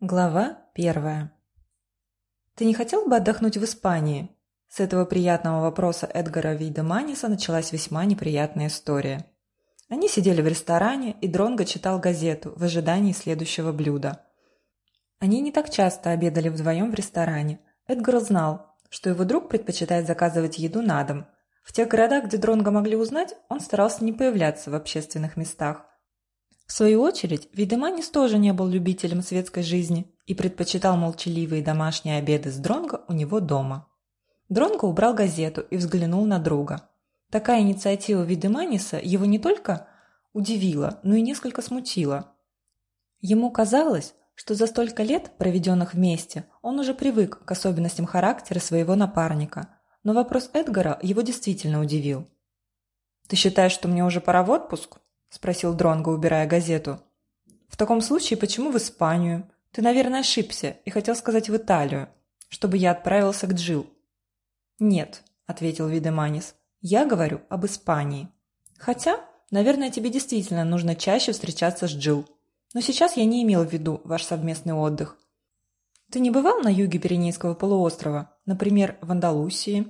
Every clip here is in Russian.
Глава первая. «Ты не хотел бы отдохнуть в Испании?» С этого приятного вопроса Эдгара Вейдеманиса началась весьма неприятная история. Они сидели в ресторане, и Дронго читал газету в ожидании следующего блюда. Они не так часто обедали вдвоем в ресторане. Эдгар знал, что его друг предпочитает заказывать еду на дом. В тех городах, где Дронго могли узнать, он старался не появляться в общественных местах – в свою очередь, Видеманис тоже не был любителем светской жизни и предпочитал молчаливые домашние обеды с Дронго у него дома. Дронго убрал газету и взглянул на друга. Такая инициатива Видеманиса его не только удивила, но и несколько смутила. Ему казалось, что за столько лет, проведенных вместе, он уже привык к особенностям характера своего напарника, но вопрос Эдгара его действительно удивил. «Ты считаешь, что мне уже пора в отпуск?» – спросил Дронго, убирая газету. «В таком случае почему в Испанию? Ты, наверное, ошибся и хотел сказать в Италию, чтобы я отправился к Джил». «Нет», – ответил Видеманис, – «я говорю об Испании. Хотя, наверное, тебе действительно нужно чаще встречаться с Джил. Но сейчас я не имел в виду ваш совместный отдых. Ты не бывал на юге Пиренейского полуострова, например, в Андалусии?»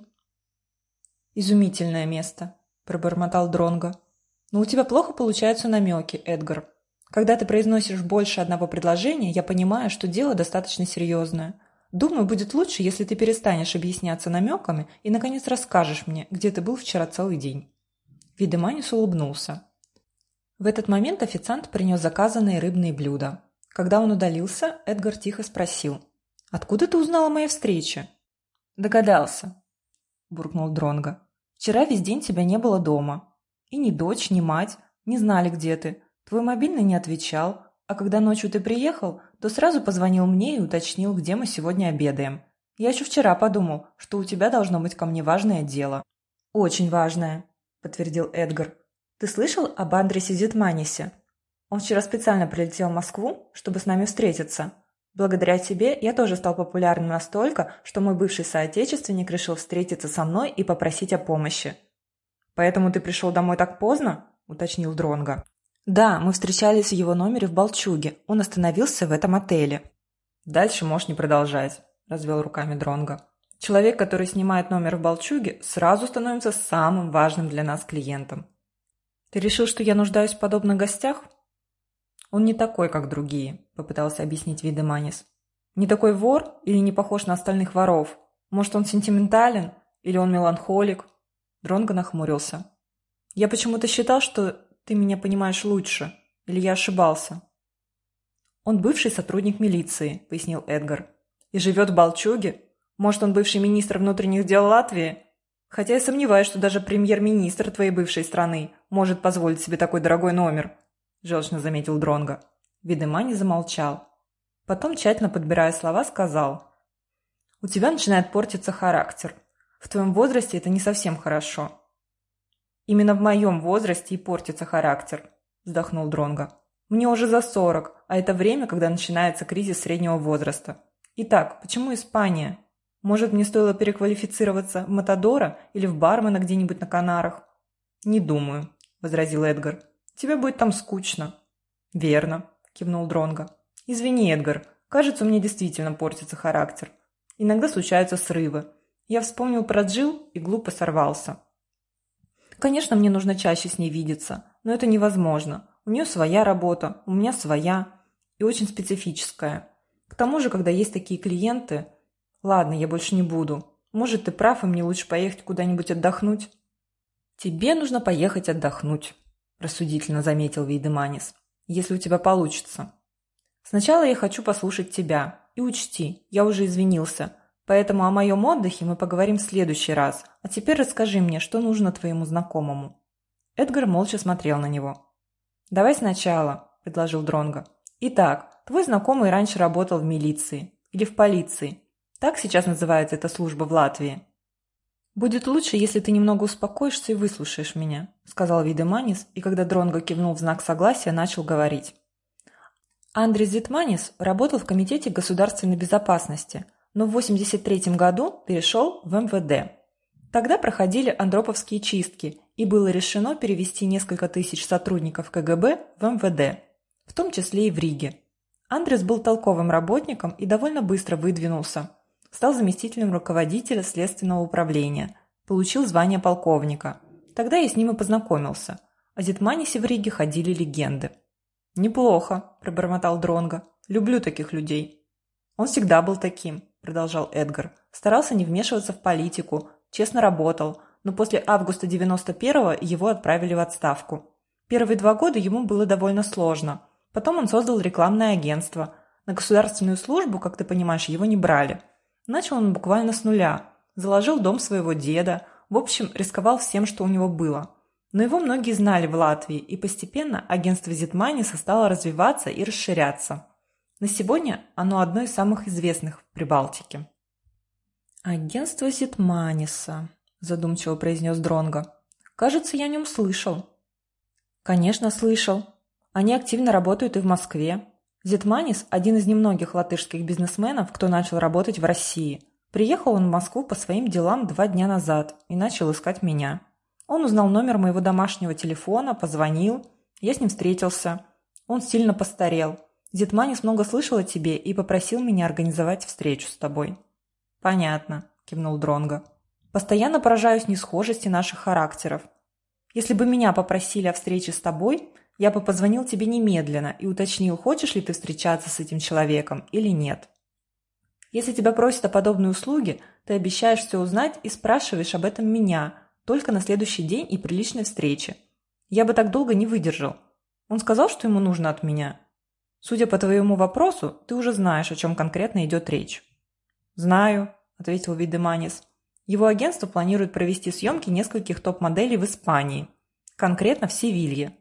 «Изумительное место», – пробормотал Дронго. Но у тебя плохо получаются намеки, Эдгар. Когда ты произносишь больше одного предложения, я понимаю, что дело достаточно серьезное. Думаю, будет лучше, если ты перестанешь объясняться намеками и, наконец, расскажешь мне, где ты был вчера целый день». Видеманис улыбнулся. В этот момент официант принес заказанные рыбные блюда. Когда он удалился, Эдгар тихо спросил. «Откуда ты узнал о моей встрече?» «Догадался», – буркнул Дронго. «Вчера весь день тебя не было дома. И ни дочь, ни мать не знали, где ты. Твой мобильный не отвечал, а когда ночью ты приехал, то сразу позвонил мне и уточнил, где мы сегодня обедаем. Я еще вчера подумал, что у тебя должно быть ко мне важное дело». «Очень важное», – подтвердил Эдгар. «Ты слышал об Андресе Зитманисе? Он вчера специально прилетел в Москву, чтобы с нами встретиться. Благодаря тебе я тоже стал популярным настолько, что мой бывший соотечественник решил встретиться со мной и попросить о помощи. «Поэтому ты пришел домой так поздно?» – уточнил Дронга. «Да, мы встречались в его номере в Балчуге. Он остановился в этом отеле». «Дальше можешь не продолжать», – развел руками Дронга. «Человек, который снимает номер в Балчуге, сразу становится самым важным для нас клиентом». «Ты решил, что я нуждаюсь в подобных гостях?» «Он не такой, как другие», – попытался объяснить Видеманис. «Не такой вор или не похож на остальных воров? Может, он сентиментален? Или он меланхолик? Дронго нахмурился. «Я почему-то считал, что ты меня понимаешь лучше. Или я ошибался?» «Он бывший сотрудник милиции», — пояснил Эдгар. «И живет в Балчуге? Может, он бывший министр внутренних дел Латвии? Хотя я сомневаюсь, что даже премьер-министр твоей бывшей страны может позволить себе такой дорогой номер», — желчно заметил Дронго. Видемани замолчал. Потом, тщательно подбирая слова, сказал. «У тебя начинает портиться характер. В твоем возрасте это не совсем хорошо. Именно в моем возрасте и портится характер, вздохнул Дронго. Мне уже за сорок, а это время, когда начинается кризис среднего возраста. Итак, почему Испания? Может, мне стоило переквалифицироваться в Матадора или в бармена где-нибудь на Канарах? Не думаю, возразил Эдгар. Тебе будет там скучно. Верно, кивнул Дронго. Извини, Эдгар, кажется, у меня действительно портится характер. Иногда случаются срывы, я вспомнил про Джил и глупо сорвался. Конечно, мне нужно чаще с ней видеться, но это невозможно. У нее своя работа, у меня своя и очень специфическая. К тому же, когда есть такие клиенты... Ладно, я больше не буду. Может, ты прав, и мне лучше поехать куда-нибудь отдохнуть? Тебе нужно поехать отдохнуть, рассудительно заметил Вейдеманис. Если у тебя получится. Сначала я хочу послушать тебя. И учти, я уже извинился. Поэтому о моем отдыхе мы поговорим в следующий раз. А теперь расскажи мне, что нужно твоему знакомому». Эдгар молча смотрел на него. «Давай сначала», – предложил Дронго. «Итак, твой знакомый раньше работал в милиции. Или в полиции. Так сейчас называется эта служба в Латвии». «Будет лучше, если ты немного успокоишься и выслушаешь меня», – сказал Видеманис, и когда Дронго кивнул в знак согласия, начал говорить. Андрей Зитманис работал в Комитете государственной безопасности – но в 1983 году перешел в МВД. Тогда проходили андроповские чистки, и было решено перевести несколько тысяч сотрудников КГБ в МВД, в том числе и в Риге. Андрес был толковым работником и довольно быстро выдвинулся. Стал заместителем руководителя следственного управления. Получил звание полковника. Тогда я с ним и познакомился. О Зитманисе в Риге ходили легенды. «Неплохо», – пробормотал Дронго. «Люблю таких людей». «Он всегда был таким», – продолжал Эдгар. «Старался не вмешиваться в политику, честно работал, но после августа 91-го его отправили в отставку. Первые два года ему было довольно сложно. Потом он создал рекламное агентство. На государственную службу, как ты понимаешь, его не брали. Начал он буквально с нуля. Заложил дом своего деда. В общем, рисковал всем, что у него было. Но его многие знали в Латвии, и постепенно агентство Зитманиса стало развиваться и расширяться. На сегодня оно одно из самых известных в Прибалтике. «Агентство Зитманиса», – задумчиво произнес Дронго. «Кажется, я о нем слышал». «Конечно, слышал. Они активно работают и в Москве. Зитманис – один из немногих латышских бизнесменов, кто начал работать в России. Приехал он в Москву по своим делам два дня назад и начал искать меня. Он узнал номер моего домашнего телефона, позвонил. Я с ним встретился. Он сильно постарел. Зитманис много слышал о тебе и попросил меня организовать встречу с тобой». «Понятно», – кивнул Дронго. «Постоянно поражаюсь несхожести наших характеров. Если бы меня попросили о встрече с тобой, я бы позвонил тебе немедленно и уточнил, хочешь ли ты встречаться с этим человеком или нет. Если тебя просят о подобной услуге, ты обещаешь все узнать и спрашиваешь об этом меня, только на следующий день и при личной встрече. Я бы так долго не выдержал. Он сказал, что ему нужно от меня. Судя по твоему вопросу, ты уже знаешь, о чем конкретно идет речь. «Знаю», – ответил Видеманис. Его агентство планирует провести съемки нескольких топ-моделей в Испании, конкретно в Севилье.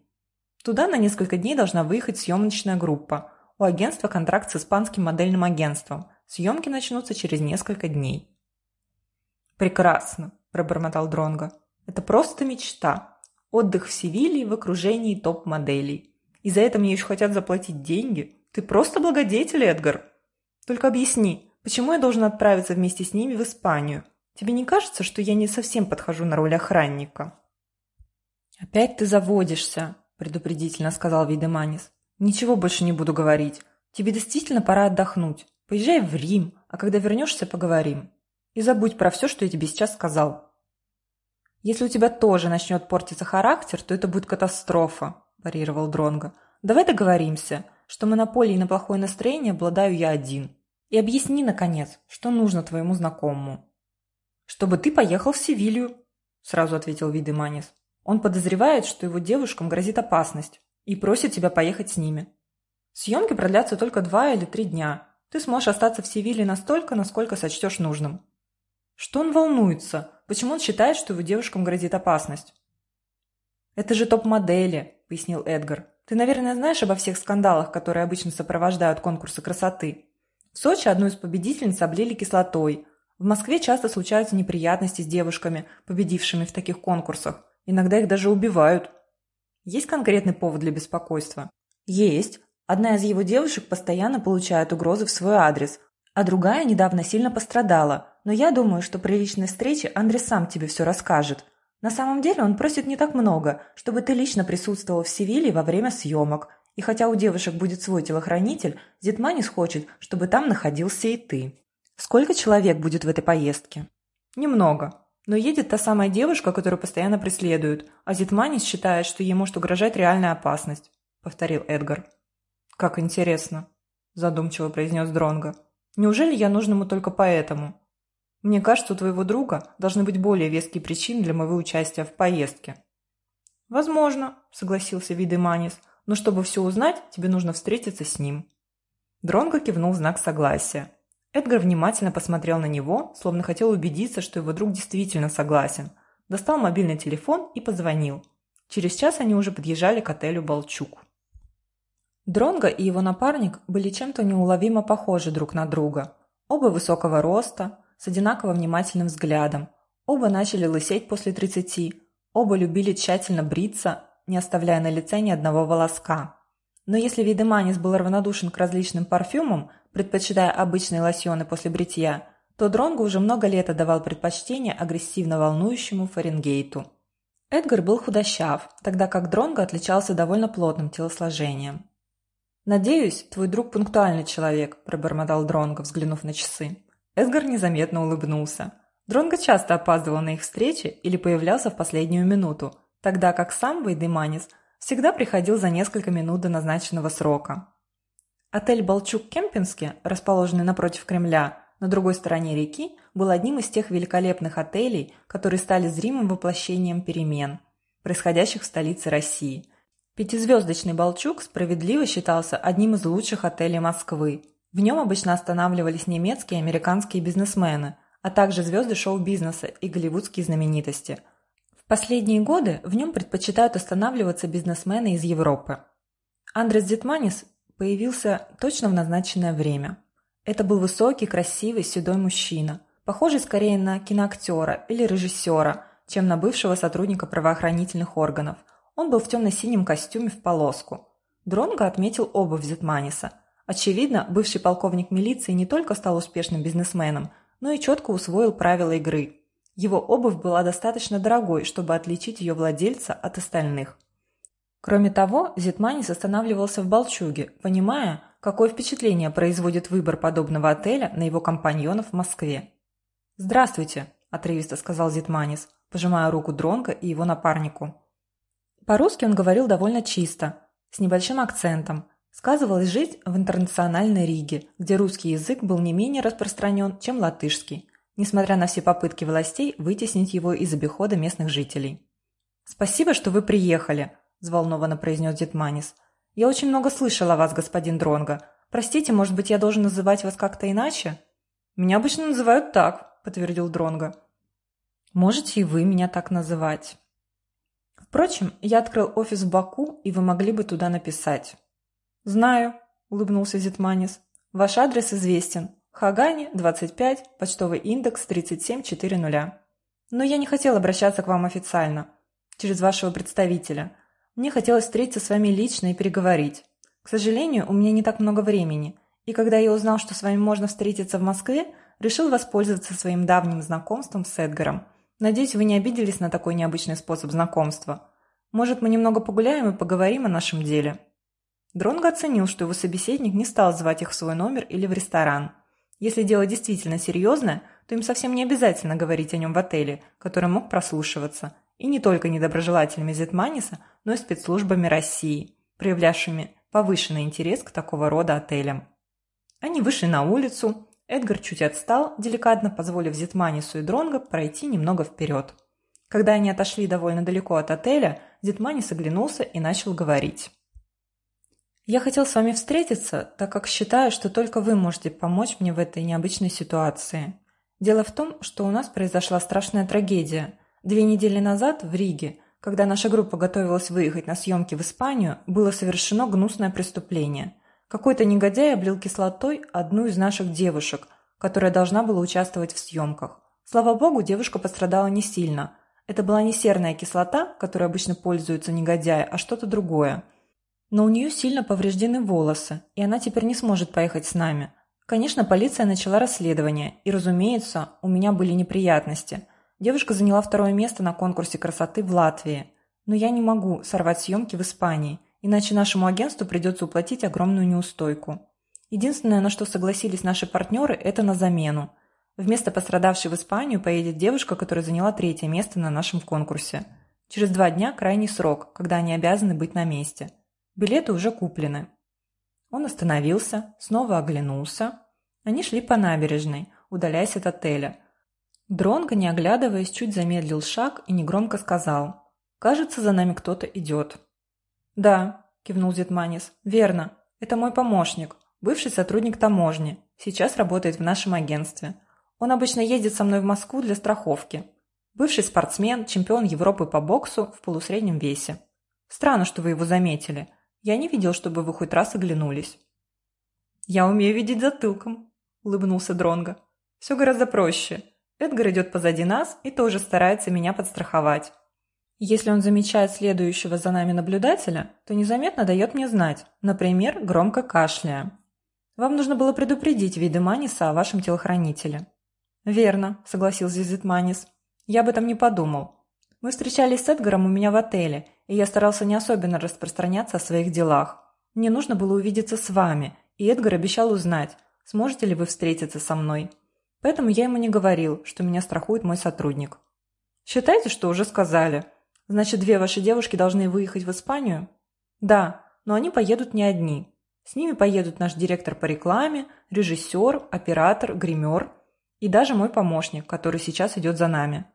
Туда на несколько дней должна выехать съемочная группа. У агентства контракт с испанским модельным агентством. Съемки начнутся через несколько дней. «Прекрасно», – пробормотал Дронго. «Это просто мечта. Отдых в Севилье в окружении топ-моделей. И за это мне еще хотят заплатить деньги. Ты просто благодетель, Эдгар. Только объясни, почему я должен отправиться вместе с ними в Испанию? Тебе не кажется, что я не совсем подхожу на роль охранника?» «Опять ты заводишься», – предупредительно сказал Видеманис. «Ничего больше не буду говорить. Тебе действительно пора отдохнуть. Поезжай в Рим, а когда вернешься, поговорим. И забудь про все, что я тебе сейчас сказал». «Если у тебя тоже начнет портиться характер, то это будет катастрофа», – парировал Дронго. «Давай договоримся, что монополией на плохое настроение обладаю я один. И объясни, наконец, что нужно твоему знакомому». «Чтобы ты поехал в Севилью», – сразу ответил Видеманис. «Он подозревает, что его девушкам грозит опасность и просит тебя поехать с ними. Съемки продлятся только два или три дня. Ты сможешь остаться в Севиле настолько, насколько сочтешь нужным». Что он волнуется? Почему он считает, что его девушкам грозит опасность? «Это же топ-модели», – пояснил Эдгар. «Ты, наверное, знаешь обо всех скандалах, которые обычно сопровождают конкурсы красоты. В Сочи одну из победительниц облили кислотой, в Москве часто случаются неприятности с девушками, победившими в таких конкурсах. Иногда их даже убивают. Есть конкретный повод для беспокойства? Есть. Одна из его девушек постоянно получает угрозы в свой адрес, а другая недавно сильно пострадала. Но я думаю, что при личной встрече Андрей сам тебе все расскажет. На самом деле он просит не так много, чтобы ты лично присутствовал в Севиле во время съемок. И хотя у девушек будет свой телохранитель, Зитманис хочет, чтобы там находился и ты. Сколько человек будет в этой поездке? Немного. Но едет та самая девушка, которую постоянно преследуют, а Зитманис считает, что ей может угрожать реальная опасность, повторил Эдгар. Как интересно, задумчиво произнес Дронго. Неужели я нужен ему только поэтому? Мне кажется, у твоего друга должны быть более веские причины для моего участия в поездке. Возможно, согласился Видеманис, но чтобы все узнать, тебе нужно встретиться с ним. Дронго кивнул в знак согласия. Эдгар внимательно посмотрел на него, словно хотел убедиться, что его друг действительно согласен. Достал мобильный телефон и позвонил. Через час они уже подъезжали к отелю «Балчук». Дронго и его напарник были чем-то неуловимо похожи друг на друга. Оба высокого роста, с одинаково внимательным взглядом. Оба начали лысеть после 30. Оба любили тщательно бриться, не оставляя на лице ни одного волоска. Но если Видеманис был равнодушен к различным парфюмам, предпочитая обычные лосьоны после бритья, то Дронго уже много лет отдавал предпочтение агрессивно волнующему Фаренгейту. Эдгар был худощав, тогда как Дронго отличался довольно плотным телосложением. «Надеюсь, твой друг пунктуальный человек», – пробормотал Дронго, взглянув на часы. Эдгар незаметно улыбнулся. Дронго часто опаздывал на их встречи или появлялся в последнюю минуту, тогда как сам Вейдеманис всегда приходил за несколько минут до назначенного срока. Отель «Балчук-Кемпински», расположенный напротив Кремля, на другой стороне реки, был одним из тех великолепных отелей, которые стали зримым воплощением перемен, происходящих в столице России – Пятизвездочный «Балчук» справедливо считался одним из лучших отелей Москвы. В нем обычно останавливались немецкие и американские бизнесмены, а также звезды шоу-бизнеса и голливудские знаменитости. В последние годы в нем предпочитают останавливаться бизнесмены из Европы. Андрес Дитманис появился точно в назначенное время. Это был высокий, красивый, седой мужчина, похожий скорее на киноактера или режиссера, чем на бывшего сотрудника правоохранительных органов – он был в темно-синем костюме в полоску. Дронго отметил обувь Зетманиса. Очевидно, бывший полковник милиции не только стал успешным бизнесменом, но и четко усвоил правила игры. Его обувь была достаточно дорогой, чтобы отличить ее владельца от остальных. Кроме того, Зетманис останавливался в Балчуге, понимая, какое впечатление производит выбор подобного отеля на его компаньонов в Москве. «Здравствуйте», – отрывисто сказал Зетманис, пожимая руку Дронга и его напарнику. По-русски он говорил довольно чисто, с небольшим акцентом. Сказывалась жизнь в интернациональной Риге, где русский язык был не менее распространен, чем латышский, несмотря на все попытки властей вытеснить его из обихода местных жителей. «Спасибо, что вы приехали», – взволнованно произнес Дитманис. «Я очень много слышал о вас, господин Дронго. Простите, может быть, я должен называть вас как-то иначе?» «Меня обычно называют так», – подтвердил Дронго. «Можете и вы меня так называть». Впрочем, я открыл офис в Баку, и вы могли бы туда написать. «Знаю», – улыбнулся Зитманис. «Ваш адрес известен. Хагани, 25, почтовый индекс 3740. Но я не хотел обращаться к вам официально, через вашего представителя. Мне хотелось встретиться с вами лично и переговорить. К сожалению, у меня не так много времени, и когда я узнал, что с вами можно встретиться в Москве, решил воспользоваться своим давним знакомством с Эдгаром – Надеюсь, вы не обиделись на такой необычный способ знакомства. Может, мы немного погуляем и поговорим о нашем деле?» Дронго оценил, что его собеседник не стал звать их в свой номер или в ресторан. Если дело действительно серьезное, то им совсем не обязательно говорить о нем в отеле, который мог прослушиваться, и не только недоброжелателями Зетманиса, но и спецслужбами России, проявлявшими повышенный интерес к такого рода отелям. Они вышли на улицу, Эдгар чуть отстал, деликатно позволив Зитманису и Дронго пройти немного вперед. Когда они отошли довольно далеко от отеля, Зитманис оглянулся и начал говорить. «Я хотел с вами встретиться, так как считаю, что только вы можете помочь мне в этой необычной ситуации. Дело в том, что у нас произошла страшная трагедия. Две недели назад в Риге, когда наша группа готовилась выехать на съемки в Испанию, было совершено гнусное преступление – какой-то негодяй облил кислотой одну из наших девушек, которая должна была участвовать в съемках. Слава богу, девушка пострадала не сильно. Это была не серная кислота, которой обычно пользуются негодяи, а что-то другое. Но у нее сильно повреждены волосы, и она теперь не сможет поехать с нами. Конечно, полиция начала расследование, и, разумеется, у меня были неприятности. Девушка заняла второе место на конкурсе красоты в Латвии. Но я не могу сорвать съемки в Испании, Иначе нашему агентству придется уплатить огромную неустойку. Единственное, на что согласились наши партнеры, это на замену. Вместо пострадавшей в Испанию поедет девушка, которая заняла третье место на нашем конкурсе. Через два дня крайний срок, когда они обязаны быть на месте. Билеты уже куплены. Он остановился, снова оглянулся. Они шли по набережной, удаляясь от отеля. Дронго, не оглядываясь, чуть замедлил шаг и негромко сказал «Кажется, за нами кто-то идет». «Да», – кивнул Зетманис. «Верно. Это мой помощник, бывший сотрудник таможни. Сейчас работает в нашем агентстве. Он обычно ездит со мной в Москву для страховки. Бывший спортсмен, чемпион Европы по боксу в полусреднем весе. Странно, что вы его заметили. Я не видел, чтобы вы хоть раз оглянулись». «Я умею видеть затылком», – улыбнулся Дронго. «Все гораздо проще. Эдгар идет позади нас и тоже старается меня подстраховать. Если он замечает следующего за нами наблюдателя, то незаметно дает мне знать, например, громко кашляя. Вам нужно было предупредить виды Маниса о вашем телохранителе. «Верно», – согласился Зитманис. «Я об этом не подумал. Мы встречались с Эдгаром у меня в отеле, и я старался не особенно распространяться о своих делах. Мне нужно было увидеться с вами, и Эдгар обещал узнать, сможете ли вы встретиться со мной. Поэтому я ему не говорил, что меня страхует мой сотрудник. Считайте, что уже сказали. Значит, две ваши девушки должны выехать в Испанию? Да, но они поедут не одни. С ними поедут наш директор по рекламе, режиссер, оператор, гример и даже мой помощник, который сейчас идет за нами.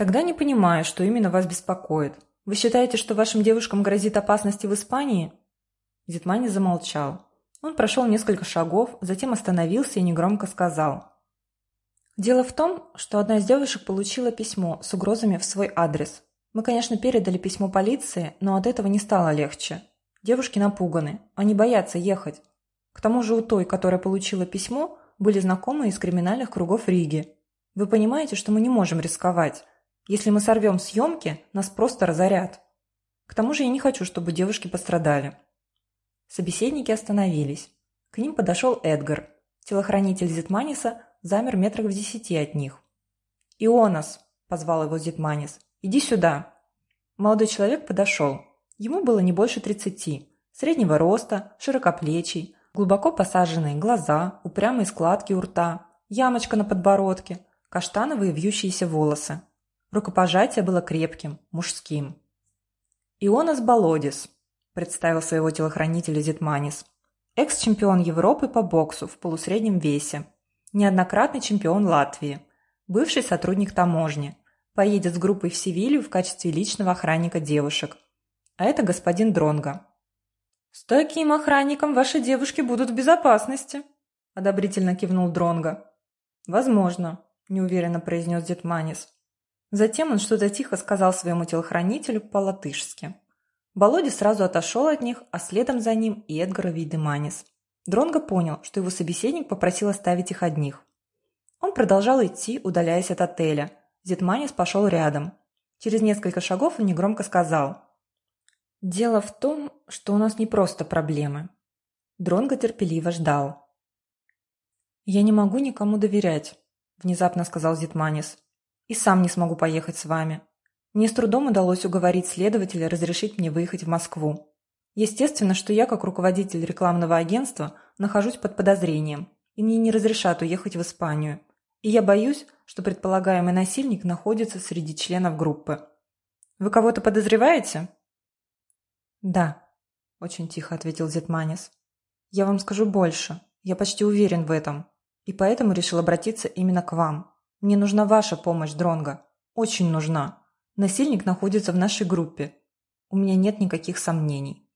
Тогда не понимаю, что именно вас беспокоит. Вы считаете, что вашим девушкам грозит опасность в Испании? Зитмани замолчал. Он прошел несколько шагов, затем остановился и негромко сказал. Дело в том, что одна из девушек получила письмо с угрозами в свой адрес. Мы, конечно, передали письмо полиции, но от этого не стало легче. Девушки напуганы, они боятся ехать. К тому же у той, которая получила письмо, были знакомые из криминальных кругов Риги. Вы понимаете, что мы не можем рисковать. Если мы сорвем съемки, нас просто разорят. К тому же я не хочу, чтобы девушки пострадали. Собеседники остановились. К ним подошел Эдгар. Телохранитель Зитманиса замер метрах в десяти от них. «Ионас!» – позвал его Зитманис. «Иди сюда!» Молодой человек подошел. Ему было не больше тридцати. Среднего роста, широкоплечий, глубоко посаженные глаза, упрямые складки у рта, ямочка на подбородке, каштановые вьющиеся волосы. Рукопожатие было крепким, мужским. «Ионас Болодис», – представил своего телохранителя Зитманис. Экс-чемпион Европы по боксу в полусреднем весе. Неоднократный чемпион Латвии. Бывший сотрудник таможни поедет с группой в Севилью в качестве личного охранника девушек. А это господин Дронга. «С таким охранником ваши девушки будут в безопасности», – одобрительно кивнул Дронга. «Возможно», – неуверенно произнес Детманис. Затем он что-то тихо сказал своему телохранителю по-латышски. Володя сразу отошел от них, а следом за ним и Эдгар Вейдеманис. Дронго понял, что его собеседник попросил оставить их одних. Он продолжал идти, удаляясь от отеля, Зитманис пошел рядом. Через несколько шагов он негромко сказал. «Дело в том, что у нас не просто проблемы». Дронго терпеливо ждал. «Я не могу никому доверять», – внезапно сказал Зитманис. «И сам не смогу поехать с вами. Мне с трудом удалось уговорить следователя разрешить мне выехать в Москву. Естественно, что я, как руководитель рекламного агентства, нахожусь под подозрением, и мне не разрешат уехать в Испанию. И я боюсь, что предполагаемый насильник находится среди членов группы. Вы кого-то подозреваете? Да, очень тихо ответил Зетманис. Я вам скажу больше. Я почти уверен в этом. И поэтому решил обратиться именно к вам. Мне нужна ваша помощь, Дронга. Очень нужна. Насильник находится в нашей группе. У меня нет никаких сомнений.